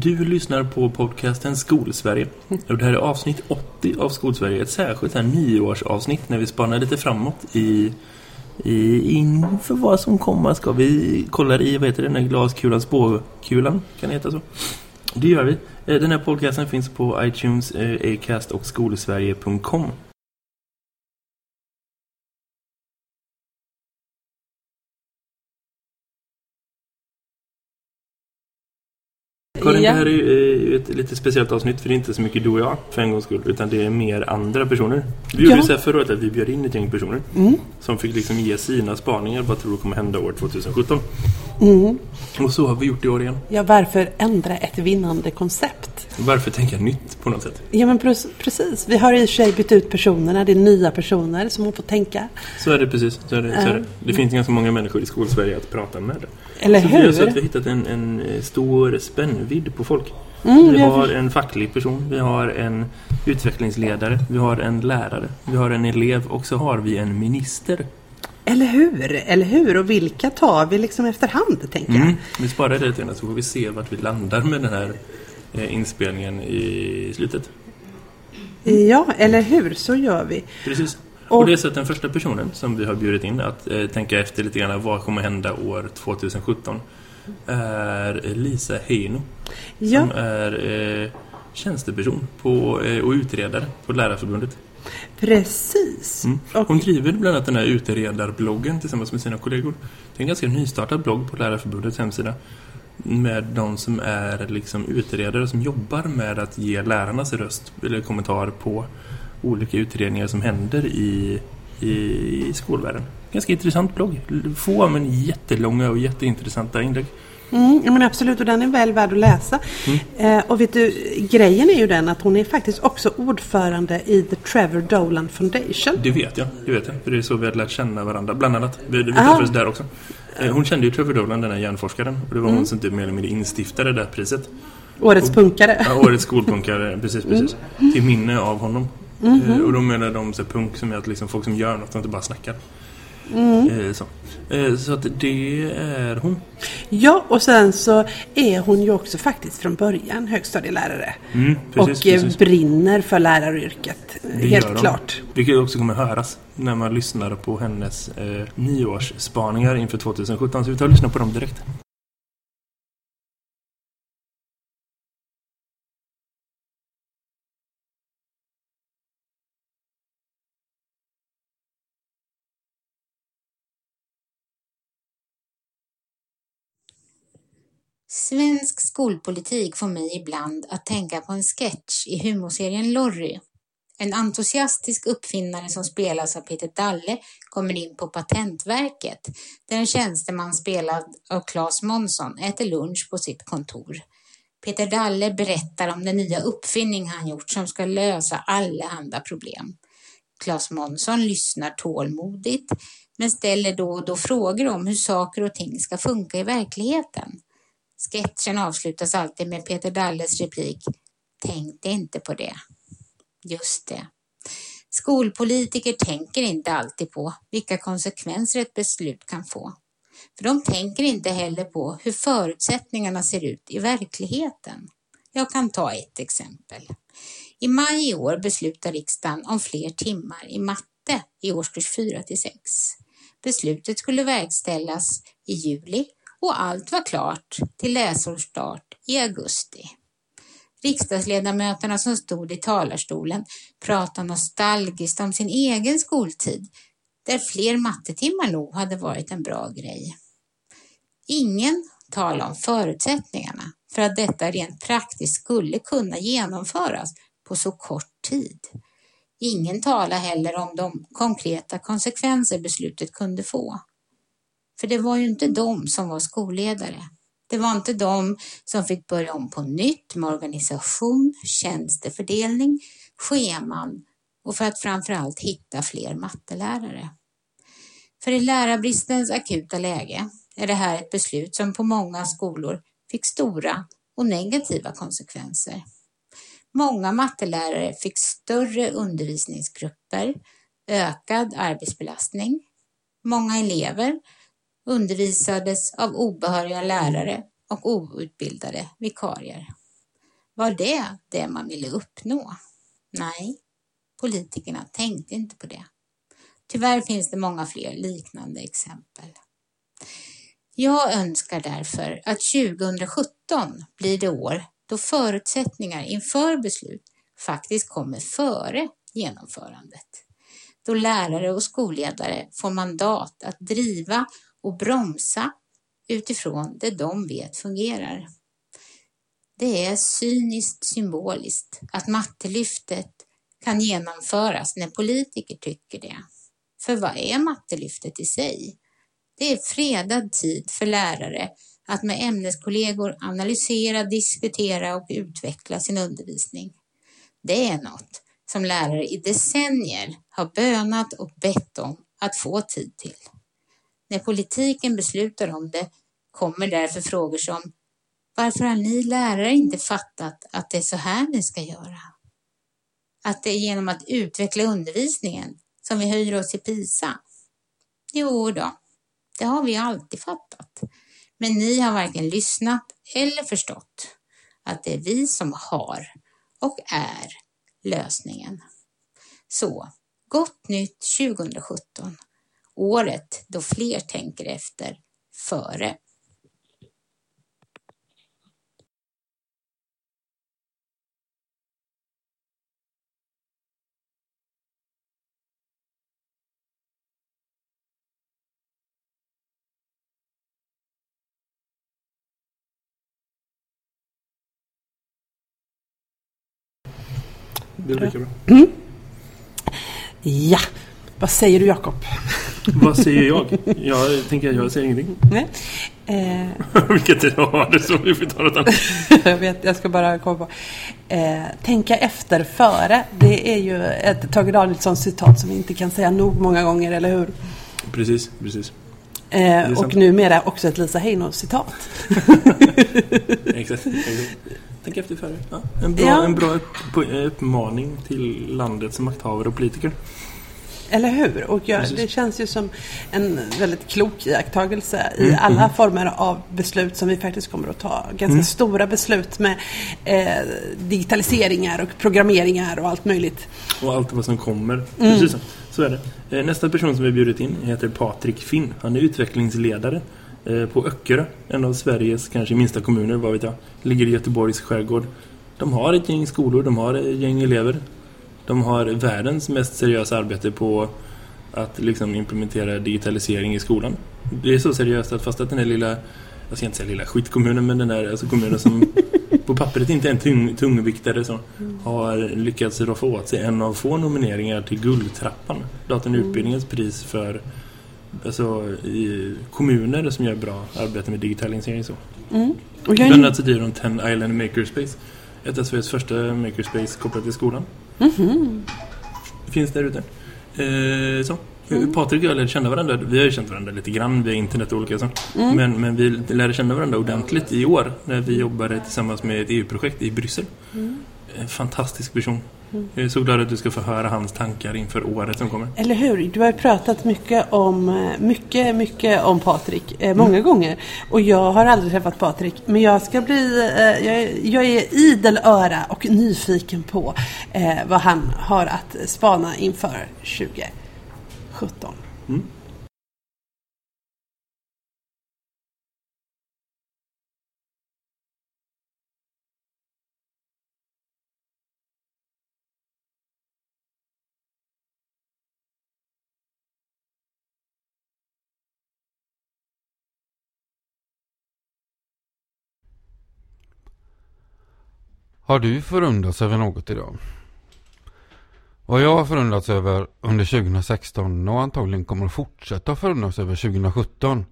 Du lyssnar på podcasten Skolsverige. Och det här är avsnitt 80 av Skolsverige. Ett särskilt här nyårsavsnitt när vi spanar lite framåt i, i inför vad som kommer. Ska vi kolla i, vad heter det, den här glaskulan, spåkulan, kan det heta så? Det gör vi. Eh, den här podcasten finns på iTunes, eh, Acast och skolsverige.com. Karin, Ja. det här är ju ett lite speciellt avsnitt för det är inte så mycket du och jag för en gångs skull utan det är mer andra personer. Vi gjorde Ja. så här förra året att vi bjöd in ett gäng personer Mm. som fick liksom ge sina spaningar vad tror du kommer hända år 2017. Mm. Och så har vi gjort det i år igen. Ja, varför ändra ett vinnande koncept? Varför tänka nytt på något sätt? Ja, men pre- precis. Vi har i och för sig bytt ut personerna. Det är nya personer som har fått tänka. Så är det precis. Så är det, så är det. Det finns ganska många människor i skolsverige att prata med. Eller så vi har så att vi hur? har hittat en, en eh, stor spännvidd på folk. Mm, vi har en facklig person, vi har en utvecklingsledare, vi har en lärare, vi har en elev och så har vi en minister. Eller hur? Eller hur? Och vilka tar vi liksom efterhand, tänker jag. Mm. Vi sparar det lite grann så får vi se vart vi landar med den här eh, inspelningen i slutet. Ja, eller hur? Så gör vi. Precis. Och, Och- det är så att den första personen som vi har bjudit in att eh, tänka efter lite grann vad kommer hända år 2017 är Lisa Heino Ja, som är eh, tjänsteperson på, eh, och utredare på Lärarförbundet. Precis. Mm. Hon driver bland annat den här utredarbloggen tillsammans med sina kollegor. Det är en ganska nystartad blogg på Lärarförbundets hemsida med de som är liksom utredare som jobbar med att ge lärarnas röst eller kommentar på olika utredningar som händer i, i, i skolvärlden. Ganska intressant blogg. Få men jättelånga och jätteintressanta inlägg. Mm, ja, men absolut, och den är väl värd att läsa. Mm. Eh, och vet du, grejen är ju den att hon är faktiskt också ordförande i The Trevor Dolan Foundation. Det vet jag, det vet jag. För det är så vi har lärt känna varandra, bland annat. Vi, vi Ah. träffades där också. Eh, Hon kände ju Trevor Dolan, den här hjärnforskaren. Och det var hon som typ mer eller mindre instiftade det här priset. Årets punkare. Ja, årets skolpunkare, precis, precis. Till minne av honom. Eh, Och då menar de så punk som är att liksom folk som gör något och inte bara snackar. Eh, så. Eh, så att det är hon. Ja, och sen så är hon ju också faktiskt från början högstadielärare. Mm, precis, och eh, precis. brinner för läraryrket. Det Helt klart. Vilket också kommer höras när man lyssnar på hennes eh, nyårsspaningar inför 2017. Så vi tar och lyssnar på dem direkt. Svensk skolpolitik får mig ibland att tänka på en sketch i humorserien Lorry. En entusiastisk uppfinnare som spelas av Peter Dalle kommer in på Patentverket där en tjänsteman spelad av Claes Månsson äter lunch på sitt kontor. Peter Dalle berättar om den nya uppfinning han gjort som ska lösa allehanda problem. Claes Månsson lyssnar tålmodigt men ställer då och då frågor om hur saker och ting ska funka i verkligheten. Sketchen avslutas alltid med Peter Dalles replik Tänkte inte på det. Just det. Skolpolitiker tänker inte alltid på vilka konsekvenser ett beslut kan få. För de tänker inte heller på hur förutsättningarna ser ut i verkligheten. Jag kan ta ett exempel. I maj i år beslutar riksdagen om fler timmar i matte i årskurs 4 till 6. Beslutet skulle verkställas i juli och allt var klart till läsårsstart i augusti. Riksdagsledamöterna som stod i talarstolen pratade nostalgiskt om sin egen skoltid, där fler mattetimmar nog hade varit en bra grej. Ingen talade om förutsättningarna för att detta rent praktiskt skulle kunna genomföras på så kort tid. Ingen talade heller om de konkreta konsekvenser beslutet kunde få. För det var ju inte de som var skolledare. Det var inte de som fick börja om på nytt med organisation, tjänstefördelning, scheman och för att framförallt hitta fler mattelärare. För i lärarbristens akuta läge är det här ett beslut som på många skolor fick stora och negativa konsekvenser. Många mattelärare fick större undervisningsgrupper, ökad arbetsbelastning. Många elever undervisades av obehöriga lärare och outbildade vikarier. Var det det man ville uppnå? Nej, politikerna tänkte inte på det. Tyvärr finns det många fler liknande exempel. Jag önskar därför att 2017 blir det år då förutsättningar inför beslut faktiskt kommer före genomförandet. Då lärare och skolledare får mandat att driva och bromsa utifrån det de vet fungerar. Det är cyniskt symboliskt att mattelyftet kan genomföras när politiker tycker det. För vad är mattelyftet i sig? Det är fredad tid för lärare att med ämneskollegor analysera, diskutera och utveckla sin undervisning. Det är något som lärare i decennier har bönat och bett om att få tid till. När politiken beslutar om det kommer därför frågor som varför har ni lärare inte fattat att det är så här ni ska göra? Att det är genom att utveckla undervisningen som vi höjer oss i PISA? Jo då, det har vi alltid fattat. Men ni har varken lyssnat eller förstått att det är vi som har och är lösningen. Så, gott nytt 2017. Året då fler tänker efter före. Det är lika bra. Ja, vad säger du Jakob? Vad säger jag? Jag tänker att jag säger ingenting. Nej. Eh, Vilket jag har det så vi får ta något annat. jag vet, jag ska bara komma på. Eh, tänka efter före. Det är ju ett Tage Danielsson citat som vi inte kan säga nog många gånger, eller hur? Precis, precis. Eh, sant. och numera också ett Lisa Heino citat. Exakt. exakt. Tänk efter före. Ja, en bra, Ja. en bra uppmaning till landets makthavare och politiker. Eller hur? Och jag, det känns ju som en väldigt klok iakttagelse i Mm, alla mm. former av beslut som vi faktiskt kommer att ta. Ganska Mm. stora beslut med eh, digitaliseringar och programmeringar och allt möjligt. Och allt vad som kommer. Mm. Precis så. Så är det. Eh, Nästa person som vi har bjudit in heter Patrik Finn. Han är utvecklingsledare eh, på Öckerö. En av Sveriges kanske minsta kommuner, vad vet jag. Ligger i Göteborgs skärgård. De har ett gäng skolor, de har ett gäng elever. De har världens mest seriösa arbete på att liksom implementera digitalisering i skolan. Det är så seriöst att fast att den här lilla, jag ska inte säga lilla skitkommunen, men den där alltså kommunen som på pappret inte är en tung, tungviktare så, har lyckats roffa åt sig en av få nomineringar till Guldtrappan. Datorn och utbildningens pris för alltså, i kommuner som gör bra arbete med digitalisering. Så. Mm. Och jag Bland annat så driver de Ten Island Makerspace. Ett av Sveriges första makerspace kopplat till skolan. Mhm. Finns där ute. Eh, så. Patrik och jag lärde känna varandra. Vi har ju känt varandra lite grann via internet och olika sånt. Men, men vi lärde känna varandra ordentligt i år när vi jobbade tillsammans med ett EU-projekt i Bryssel. En fantastisk person. Jag är så glad att du ska få höra hans tankar inför året som kommer. Eller hur? Du har pratat mycket om, eh, mycket, mycket om Patrik, eh, många gånger. Och jag har aldrig träffat Patrik. Men jag ska bli, eh, jag, är, jag är idel öra och nyfiken på eh, vad han har att spana inför 2017. Mm. Har du förundrats över något idag? Vad jag har förundrats över under 2016 och antagligen kommer att fortsätta förundras över 2017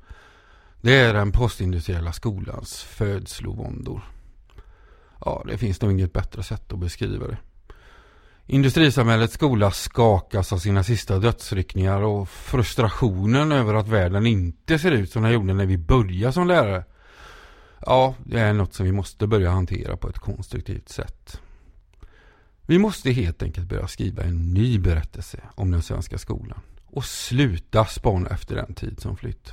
det är den postindustriella skolans födslovåndor. Ja, det finns nog inget bättre sätt att beskriva det. Industrisamhällets skola skakas av sina sista dödsryckningar och frustrationen över att världen inte ser ut som den gjorde när vi började som lärare. Ja, det är något som vi måste börja hantera på ett konstruktivt sätt. Vi måste helt enkelt börja skriva en ny berättelse om den svenska skolan och sluta spana efter den tid som flytt.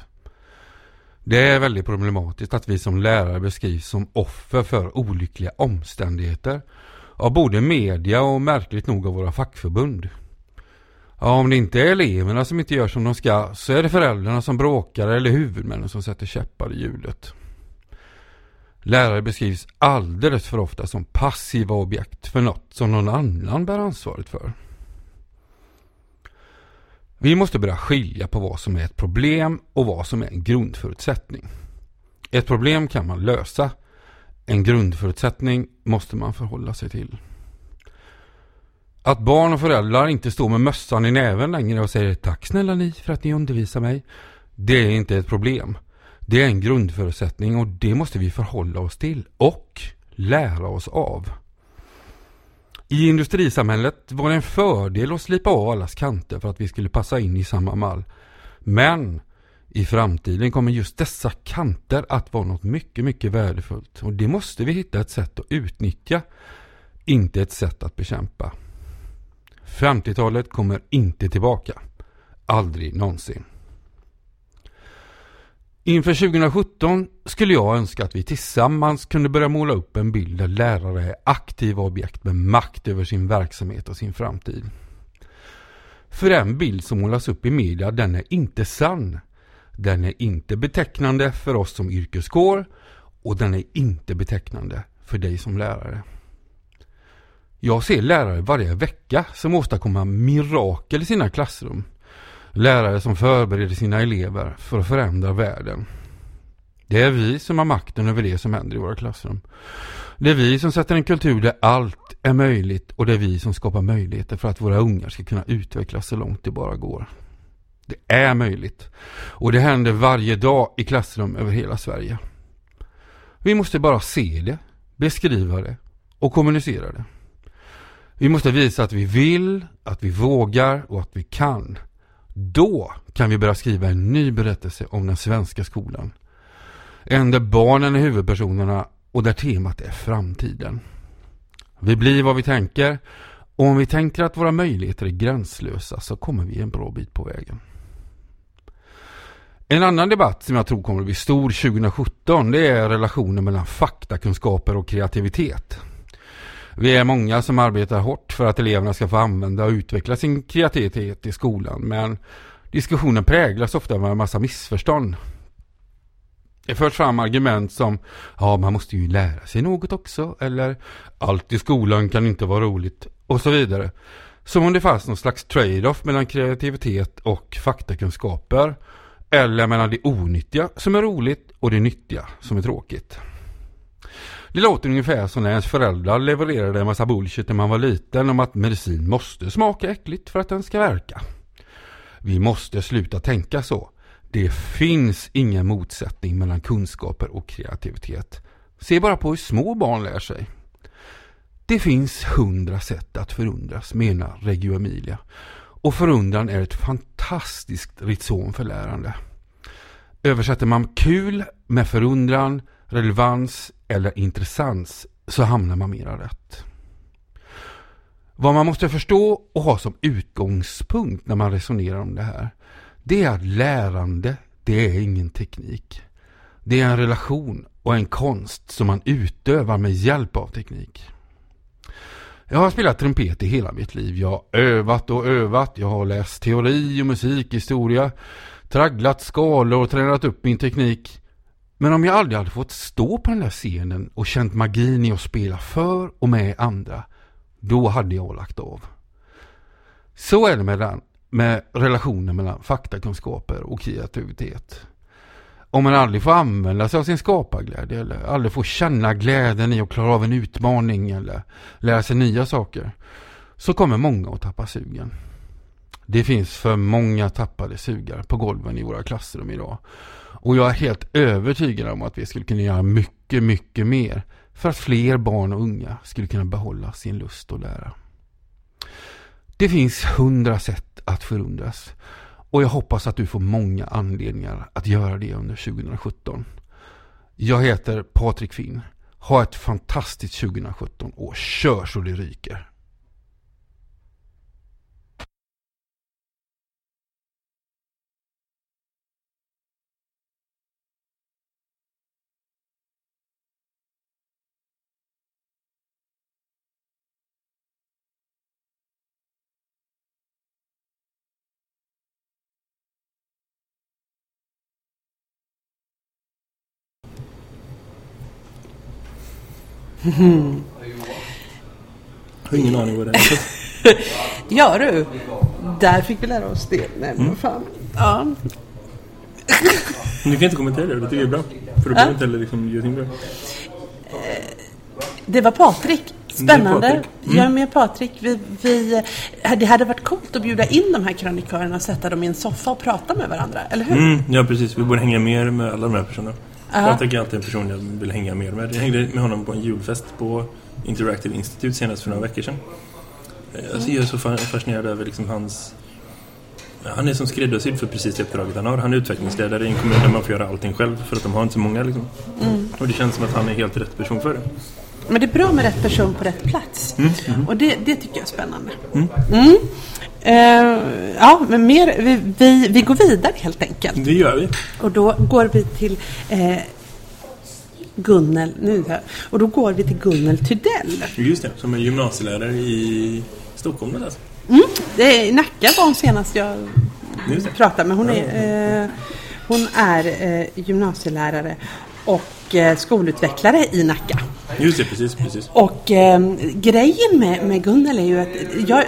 Det är väldigt problematiskt att vi som lärare beskrivs som offer för olyckliga omständigheter av både media och märkligt nog av våra fackförbund. Ja, om det inte är eleverna som inte gör som de ska så är det föräldrarna som bråkar eller huvudmännen som sätter käppar i hjulet. Lärare beskrivs alldeles för ofta som passiva objekt för något som någon annan bär ansvaret för. Vi måste börja skilja på vad som är ett problem och vad som är en grundförutsättning. Ett problem kan man lösa. En grundförutsättning måste man förhålla sig till. Att barn och föräldrar inte står med mössan i näven längre och säger tack snälla ni för att ni undervisar mig. Det är inte ett problem. Det är en grundförutsättning och det måste vi förhålla oss till och lära oss av. I industrisamhället var det en fördel att slipa av allas kanter för att vi skulle passa in i samma mall. Men i framtiden kommer just dessa kanter att vara något mycket, mycket värdefullt och det måste vi hitta ett sätt att utnyttja, inte ett sätt att bekämpa. 50-talet kommer inte tillbaka. Aldrig någonsin. Inför 2017 skulle jag önska att vi tillsammans kunde börja måla upp en bild där lärare är aktiva objekt med makt över sin verksamhet och sin framtid. För den bild som målas upp i media den är inte sann. Den är inte betecknande för oss som yrkeskår och den är inte betecknande för dig som lärare. Jag ser lärare varje vecka som åstadkommer mirakel i sina klassrum. Lärare som förbereder sina elever för att förändra världen. Det är vi som har makten över det som händer i våra klassrum. Det är vi som sätter en kultur där allt är möjligt och det är vi som skapar möjligheter för att våra ungar ska kunna utvecklas så långt det bara går. Det är möjligt. Och det händer varje dag i klassrum över hela Sverige. Vi måste bara se det, beskriva det och kommunicera det. Vi måste visa att vi vill, att vi vågar och att vi kan. Då kan vi börja skriva en ny berättelse om den svenska skolan. En där barnen är huvudpersonerna och där temat är framtiden. Vi blir vad vi tänker och om vi tänker att våra möjligheter är gränslösa så kommer vi en bra bit på vägen. En annan debatt som jag tror kommer att bli stor 2017 det är relationen mellan faktakunskaper och kreativitet. Vi är många som arbetar hårt för att eleverna ska få använda och utveckla sin kreativitet i skolan men diskussionen präglas ofta av en massa missförstånd. Det förs fram argument som ja man måste ju lära sig något också eller allt i skolan kan inte vara roligt och så vidare. Som om det fanns någon slags trade-off mellan kreativitet och faktakunskaper eller mellan det onyttiga som är roligt och det nyttiga som är tråkigt. Det låter ungefär som när ens föräldrar levererade en massa bullshit när man var liten om att medicin måste smaka äckligt för att den ska verka. Vi måste sluta tänka så. Det finns ingen motsättning mellan kunskaper och kreativitet. Se bara på hur små barn lär sig. Det finns hundra sätt att förundras, menar Reggio Emilia. Och förundran är ett fantastiskt rizom för lärande. Översätter man kul med förundran, relevans eller intressans så hamnar man mera rätt. Vad man måste förstå och ha som utgångspunkt när man resonerar om det här det är att lärande, det är ingen teknik. Det är en relation och en konst som man utövar med hjälp av teknik. Jag har spelat trumpet i hela mitt liv. Jag har övat och övat. Jag har läst teori och musikhistoria. Tragglat skalor och tränat upp min teknik. Men om jag aldrig hade fått stå på den där scenen och känt magin i att spela för och med andra, då hade jag lagt av. Så är det med, den, med relationen mellan faktakunskaper och kreativitet. Om man aldrig får använda sig av sin skaparglädje eller aldrig får känna glädjen i att klara av en utmaning eller lära sig nya saker så kommer många att tappa sugen. Det finns för många tappade sugar på golven i våra klassrum idag. Och jag är helt övertygad om att vi skulle kunna göra mycket, mycket mer för att fler barn och unga skulle kunna behålla sin lust att lära. Det finns hundra sätt att förundras och jag hoppas att du får många anledningar att göra det under 2017. Jag heter Patrik Finn. Ha ett fantastiskt 2017 och kör så det ryker. Jag har ingen aning vad det är. Ja du, där fick vi lära oss det. Nej, Mm. men vad fan. Ja. Du kan inte kommentera det, det tycker jag är bra. För då behöver du inte heller liksom göra bra. Det var Patrik. Spännande. Patrik. Mm. Jag är med Patrik. Vi, vi, det hade varit coolt att bjuda in de här krönikörerna och sätta dem i en soffa och prata med varandra, eller hur? Mm, ja, precis. Vi borde hänga mer med alla de här personerna. Ja. Patrik är alltid en person jag vill hänga mer med. Jag hängde med honom på en julfest på Interactive Institute senast för några veckor sedan. Eh, Alltså, jag är så fa- fascinerad över liksom hans... Han är som skräddarsydd för precis det uppdraget han har. Han är utvecklingsledare i en kommun där man får göra allting själv för att de har inte så många. Liksom. Mm. Och det känns som att han är helt rätt person för det. Men det är bra med rätt person på rätt plats. Mm, Och det, det tycker jag är spännande. Eh, ja, men mer, vi, vi, vi går vidare helt enkelt. Det gör vi. Och då går vi till eh, Gunnel, nu här. Och då går vi till Gunnel Tydell. Just det, som är gymnasielärare i Stockholm. Alltså. Mm. Det är, Nacka var hon senast jag pratade med. Hon är, eh, hon är eh, gymnasielärare och eh, skolutvecklare i Nacka. Just det, precis, precis. Och eh, grejen med, med Gunnel är ju att jag,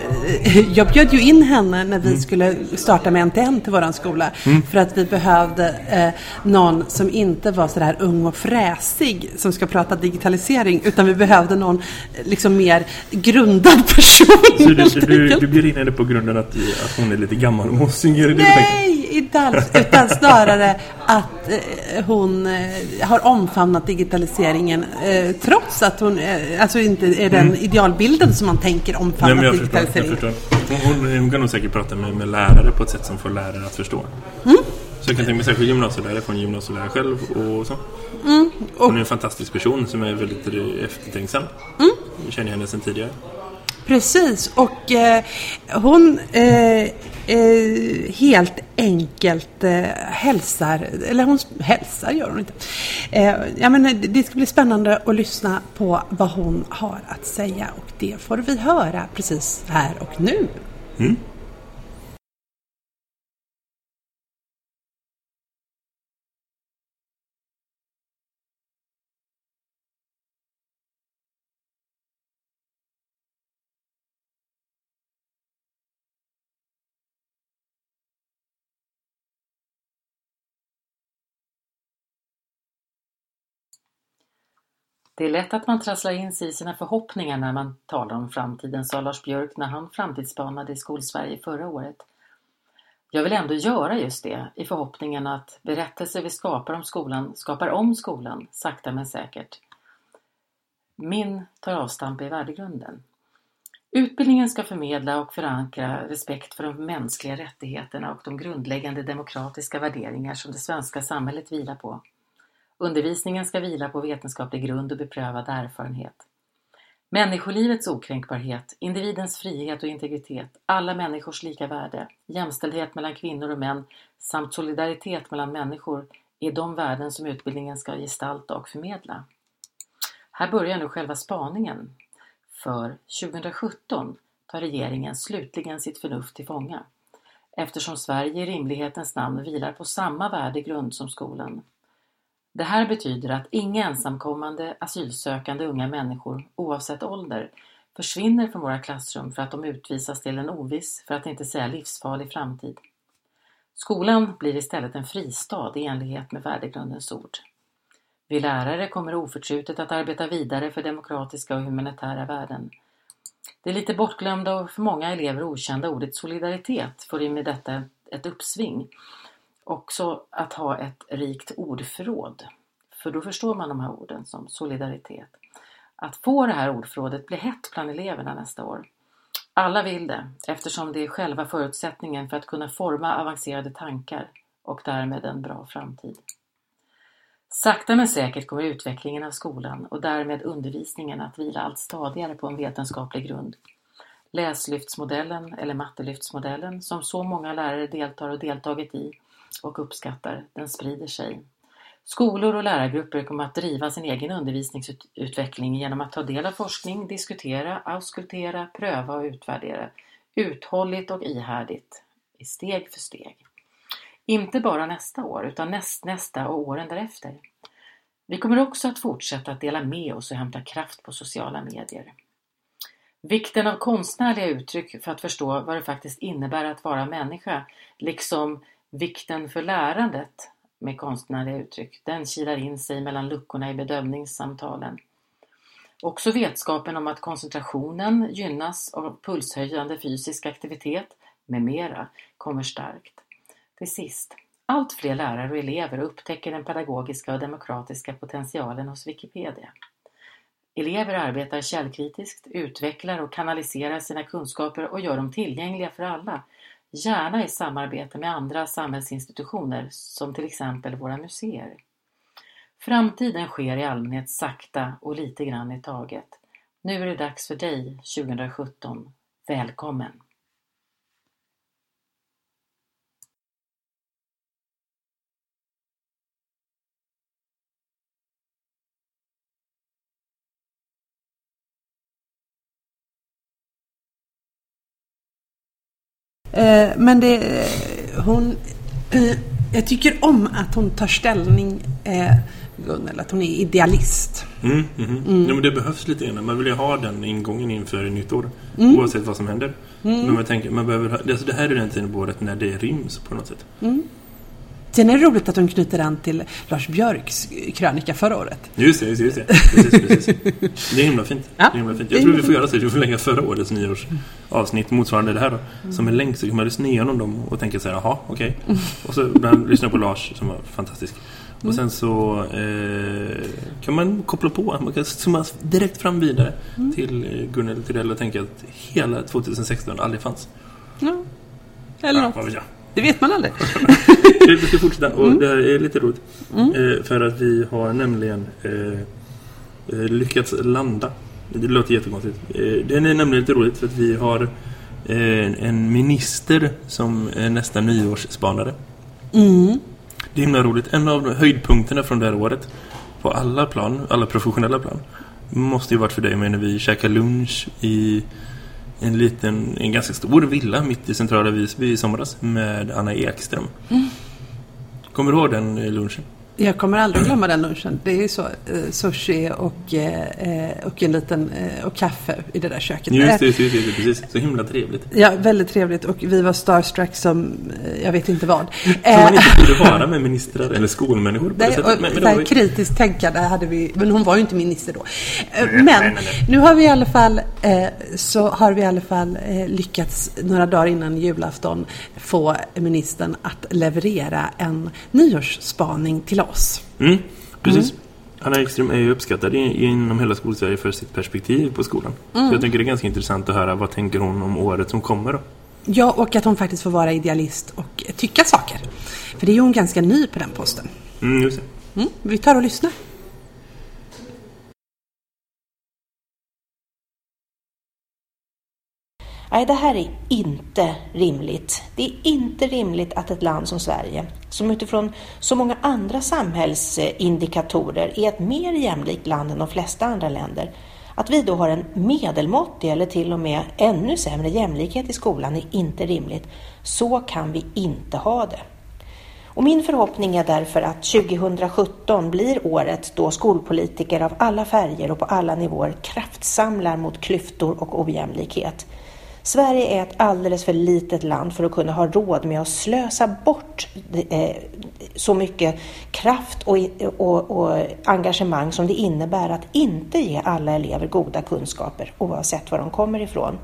jag bjöd ju in henne när vi skulle starta med NTN till våran skola. För att vi behövde eh, någon som inte var sådär ung och fräsig som ska prata digitalisering. Utan vi behövde någon eh, liksom mer grundad person. Så du, så du, du blir in henne på grunden att, att hon är lite gammal och mossig? Nej, inte alls. Utan snarare att eh, hon eh, har omfamnat digitaliseringen eh, trots att hon alltså inte är den idealbilden som man tänker Mm. Nej, omfamna men jag förstår. Jag digitaliseringen. förstår. Hon, hon, kan nog säkert prata med, med lärare på ett sätt som får lärare att förstå. Mm. Så jag kan tänka mig särskilt gymnasielärare från gymnasielärare själv och så. Mm. Hon är en fantastisk person som är väldigt eftertänksam. Mm. Jag känner henne sedan tidigare. Precis, och eh, hon eh, eh, helt enkelt eh, hälsar, eller hon hälsar gör hon inte. Eh, ja, men det- ska bli spännande att lyssna på vad hon har att säga och det får vi höra precis här och nu. Mm. Det är lätt att man trasslar in sig i sina förhoppningar när man talar om framtiden, sa Lars Björk när han framtidsspanade i Skolsverige förra året. Jag vill ändå göra just det, i förhoppningen att berättelser vi skapar om skolan skapar om skolan, sakta men säkert. Min tar avstamp i värdegrunden. Utbildningen ska förmedla och förankra respekt för de mänskliga rättigheterna och de grundläggande demokratiska värderingar som det svenska samhället vilar på. Undervisningen ska vila på vetenskaplig grund och beprövad erfarenhet. Människolivets okränkbarhet, individens frihet och integritet, alla människors lika värde, jämställdhet mellan kvinnor och män samt solidaritet mellan människor är de värden som utbildningen ska gestalta och förmedla. Här börjar nu själva spaningen. För 2017 tar regeringen slutligen sitt förnuft till fånga eftersom Sverige i rimlighetens namn vilar på samma värdegrund som skolan. Det här betyder att inga ensamkommande asylsökande unga människor, oavsett ålder, försvinner från våra klassrum för att de utvisas till en oviss, för att inte säga livsfarlig framtid. Skolan blir istället en fristad i enlighet med värdegrundens ord. Vi lärare kommer oförtrutet att arbeta vidare för demokratiska och humanitära värden. Det lite bortglömda och för många elever okända ordet solidaritet får i med detta ett uppsving. Också att ha ett rikt ordförråd. För då förstår man de här orden som solidaritet. Att få det här ordförrådet blir hett bland eleverna nästa år. Alla vill det eftersom det är själva förutsättningen för att kunna forma avancerade tankar och därmed en bra framtid. Sakta men säkert kommer utvecklingen av skolan och därmed undervisningen att vila allt stadigare på en vetenskaplig grund. Läslyftsmodellen eller mattelyftsmodellen som så många lärare deltar och deltagit i och uppskattar, den sprider sig. Skolor och lärargrupper kommer att driva sin egen undervisningsutveckling genom att ta del av forskning, diskutera, auskultera, pröva och utvärdera. Uthålligt och ihärdigt, i steg för steg. Inte bara nästa år, utan näst, nästa och åren därefter. Vi kommer också att fortsätta att dela med oss och hämta kraft på sociala medier. Vikten av konstnärliga uttryck för att förstå vad det faktiskt innebär att vara människa, liksom vikten för lärandet med konstnärliga uttryck, den kilar in sig mellan luckorna i bedömningssamtalen. Också vetskapen om att koncentrationen gynnas av pulshöjande fysisk aktivitet med mera kommer starkt. Till sist, allt fler lärare och elever upptäcker den pedagogiska och demokratiska potentialen hos Wikipedia. Elever arbetar källkritiskt, utvecklar och kanaliserar sina kunskaper och gör dem tillgängliga för alla, gärna i samarbete med andra samhällsinstitutioner som till exempel våra museer. Framtiden sker i allmänhet sakta och lite grann i taget. Nu är det dags för dig 2017. Välkommen! Men det, hon, eh, jag tycker om att hon tar ställning, eh, Gunnel, att hon är idealist. Mm, mm, mm. Ja, men det behövs lite grann. Man vill ju ha den ingången inför nytt år. Mm. Oavsett vad som händer. Men man tänker, man behöver alltså det här är den tiden på året när det ryms på något sätt. Sen är det roligt att hon knyter an till Lars Björks krönika förra året. Just det, just det. Just det. Precis, precis. Det är himla fint. Ja. Det är himla fint. Jag tror vi får göra så att vi får lägga förra årets nyårsavsnitt motsvarande det här då. Som är längst så kan man lyssna igenom dem och tänka så här, jaha, okej. Och så ibland lyssna på Lars som var fantastisk. Och sen så eh, kan man koppla på, man kan zooma direkt fram vidare till eh, Gunnel Tidell och tänka att hela 2016 aldrig fanns. Ja. Eller Ja, något. Det vet man aldrig. Vi ska fortsätta och det här är lite roligt. Eh, för att vi har nämligen eh, eh, lyckats landa. Det låter jättekonstigt. Eh, det är nämligen lite roligt för att vi har eh, en minister som är nästa nyårsspanare. Det är himla roligt. En av höjdpunkterna från det här året på alla plan, alla professionella plan måste ju varit för dig men när vi käkade lunch i en liten, en ganska stor villa mitt i centrala Visby i somras med Anna Ekström. Kommer du ihåg den eh, lunchen? Jag kommer aldrig glömma den lunchen. Det är ju så, eh, sushi och, eh, och en liten, eh, och kaffe i det där köket. Just det, just det, just det, precis. Så himla trevligt. Ja, väldigt trevligt och vi var starstruck som, eh, jag vet inte vad. Som man Eh, inte borde vara med ministrar eller skolmänniskor på det Nej, sättet. och Men, men det här ju- kritiskt tänkande hade vi, men hon var ju inte minister då. Eh, nej, Men nej, nu har vi i alla fall, eh, så har vi i alla fall eh, lyckats några dagar innan julafton få ministern att leverera en nyårsspaning till oss. Mm, precis. Anna Ekström är ju uppskattad inom hela skolsverige för sitt perspektiv på skolan. Mm. Så jag tycker det är ganska intressant att höra vad tänker hon om året som kommer då. Ja, och att hon faktiskt får vara idealist och tycka saker. För det är ju hon ganska ny på den posten. Mm, just det. Mm, vi tar och lyssnar. Nej, det här är inte rimligt. Det är inte rimligt att ett land som Sverige, som utifrån så många andra samhällsindikatorer är ett mer jämlikt land än de flesta andra länder, att vi då har en medelmåttig eller till och med ännu sämre jämlikhet i skolan är inte rimligt. Så kan vi inte ha det. Och min förhoppning är därför att 2017 blir året då skolpolitiker av alla färger och på alla nivåer kraftsamlar mot klyftor och ojämlikhet. Sverige är ett alldeles för litet land för att kunna ha råd med att slösa bort eh, så mycket kraft och, och, och engagemang som det innebär att inte ge alla elever goda kunskaper oavsett var de kommer ifrån.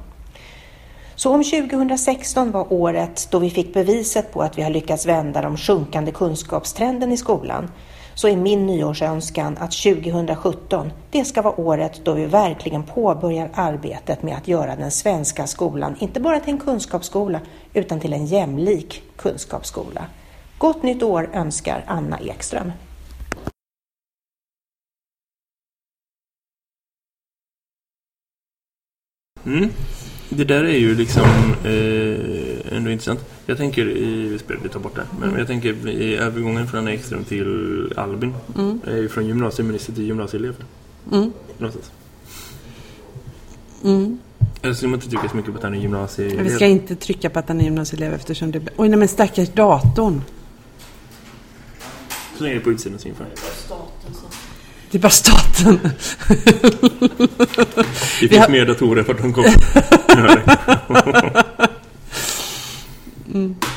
Så om 2016 var året då vi fick beviset på att vi har lyckats vända de sjunkande kunskapstrenden i skolan så är min nyårsönskan att 2017, det ska vara året då vi verkligen påbörjar arbetet med att göra den svenska skolan inte bara till en kunskapsskola utan till en jämlik kunskapsskola. Gott nytt år önskar Anna Ekström. Mm. Det där är ju liksom eh, ändå intressant. Jag tänker i, vi spelar- vi tar bort det, men jag tänker i övergången från Ekström till Albin. är ju från gymnasieminister till gymnasieelev. Mm. Någonstans. Mm. Eller skulle man inte tycka så mycket på att han är gymnasieelev. Vi ska inte trycka på att han är gymnasieelev eftersom det blir... Oj, nej men stackars datorn. Så länge det är på utsidan så inför. Det är bara staten. Finns har- mer datorer för att de. Gör det.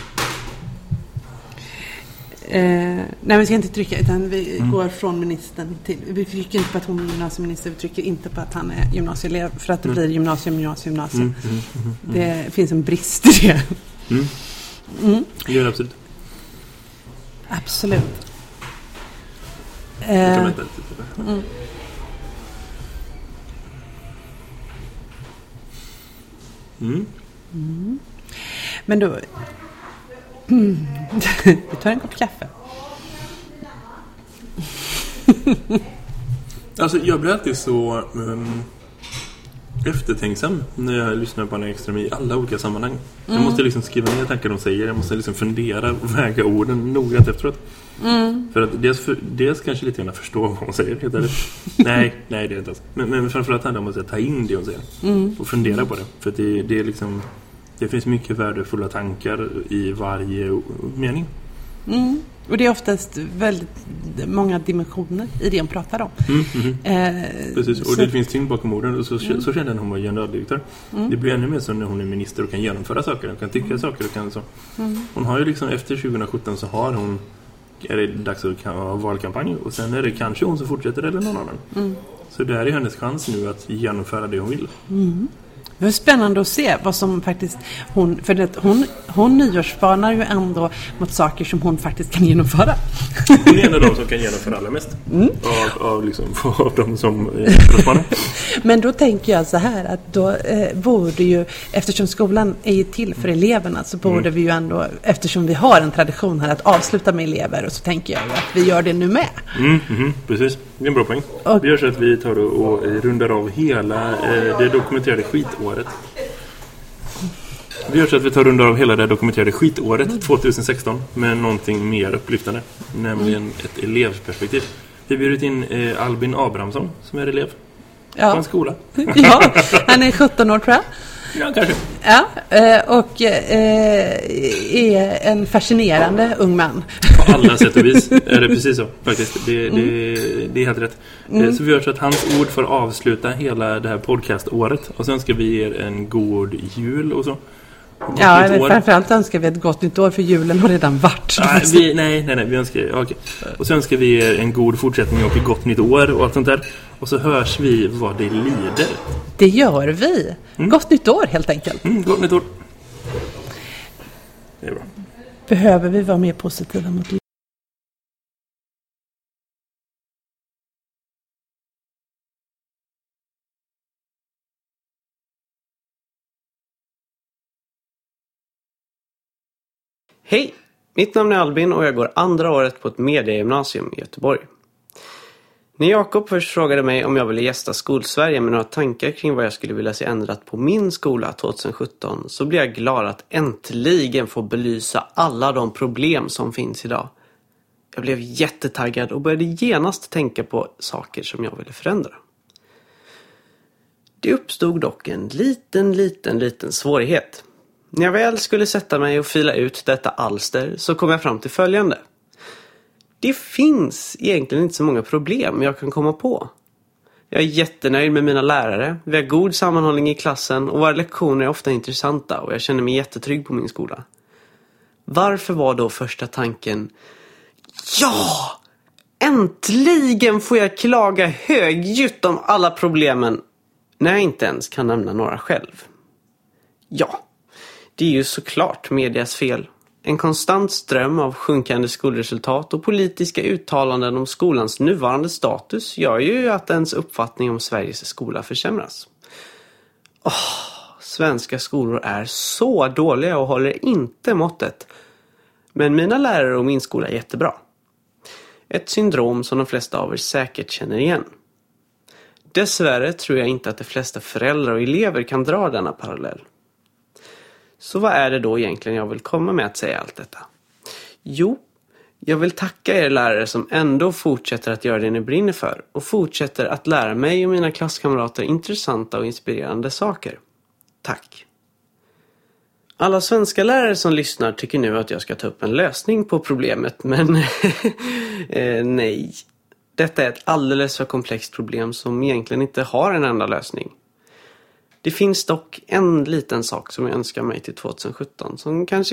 Eh, nej, vi ska inte trycka utan vi Mm. går från ministern till... Vi trycker inte på att hon är gymnasieminister, vi trycker inte på att han är gymnasieelev för att det blir gymnasium, gymnasium, gymnasium. Mm, mm, mm, Det finns en brist i det. mm. Mm, Det gör det absolut. absolut. Eh, lite. mm. Mm. Men då... Mm. Vi tar en kopp kaffe. Alltså jag blir alltid så um, eftertänksam när jag lyssnar på Anna Ekström i alla olika sammanhang. Jag måste liksom skriva ner tankar de säger. Jag måste liksom fundera och väga orden noggrant efteråt. För att dels, för, dels kanske lite grann förstå vad hon säger. Helt ärligt. nej, nej det är inte alls. Men, men framförallt handlar det om att ta in det hon säger. Och fundera på det. För det, det är liksom... Det finns mycket värdefulla tankar i varje mening. Mm. Och det är oftast väldigt många dimensioner i det hon pratar om. Mm, mhm. Eh, Precis, och så- det finns tyngd bakom orden. Och så, så kände jag när hon var generaldirektör. Det blir ännu mer så när hon är minister och kan genomföra saker. Hon kan tycka saker och kan så. Hon har ju liksom efter 2017 så har hon är det dags att ha valkampanj och sen är det kanske hon som fortsätter eller någon annan. Så det här är hennes chans nu att genomföra det hon vill. Det var spännande att se vad som faktiskt hon, för det, hon, hon nyårsspanar ju ändå mot saker som hon faktiskt kan genomföra. Hon är en av de som kan genomföra allra mest. Av, av, liksom, av de som eh, spanar. Men då tänker jag så här att då eh, borde ju, eftersom skolan är ju till för eleverna så borde vi ju ändå, eftersom vi har en tradition här att avsluta med elever och så tänker jag ju att vi gör det nu med. Mm, mhm, precis, det är en bra poäng. Och- Vi gör så att vi tar och, och rundar av hela eh, det dokumenterade skitåret. Vi gör så att vi tar rundar av hela det dokumenterade skitåret 2016 med någonting mer upplyftande. Nämligen ett elevperspektiv. Vi har bjudit in eh, Albin Abrahamsson som är elev på Ja, en skola. ja han är 17 år tror jag. Ja, kanske. Ja, eh, och eh, är en fascinerande ung man. På alla sätt och vis är det precis så faktiskt. Det, det, det är helt rätt. Eh, Så vi gör så att hans ord får avsluta hela det här podcaståret. Och sen ska vi ge er en god jul och så. Gott Ja, år. framförallt önskar vi ett gott nytt år för julen har redan varit. Nej, vi, nej, nej, nej, vi önskar, ja, okej. Och sen ska vi er en god fortsättning och ett gott nytt år och allt sånt där. Och så hörs vi vad det lider. Det gör vi. Gott nytt år helt enkelt. Mm, gott nytt år. Det är bra. Behöver vi vara mer positiva mot livet? Hej! Mitt namn är Albin och jag går andra året på ett mediegymnasium i Göteborg. När Jakob först frågade mig om jag ville gästa Skolsverige med några tankar kring vad jag skulle vilja se ändrat på min skola 2017 så blev jag glad att äntligen få belysa alla de problem som finns idag. Jag blev jättetaggad och började genast tänka på saker som jag ville förändra. Det uppstod dock en liten, liten, liten svårighet. När jag väl skulle sätta mig och fila ut detta alster så kom jag fram till följande. Det finns egentligen inte så många problem jag kan komma på. Jag är jättenöjd med mina lärare, vi har god sammanhållning i klassen och våra lektioner är ofta intressanta och jag känner mig jättetrygg på min skola. Varför var då första tanken Ja! Äntligen får jag klaga högljutt om alla problemen när jag inte ens kan nämna några själv. Ja, det är ju såklart medias fel. En konstant ström av sjunkande skolresultat och politiska uttalanden om skolans nuvarande status gör ju att ens uppfattning om Sveriges skola försämras. Åh, svenska skolor är så dåliga och håller inte måttet. Men mina lärare och min skola är jättebra. Ett syndrom som de flesta av er säkert känner igen. Dessvärre tror jag inte att de flesta föräldrar och elever kan dra denna parallell. Så vad är det då egentligen jag vill komma med att säga allt detta? Jo, jag vill tacka er lärare som ändå fortsätter att göra det ni brinner för och fortsätter att lära mig och mina klasskamrater intressanta och inspirerande saker. Tack! Alla svenska lärare som lyssnar tycker nu att jag ska ta upp en lösning på problemet, men eh, nej. Detta är ett alldeles för komplext problem som egentligen inte har en enda lösning. Det finns dock en liten sak som jag önskar mig till 2017 som kanske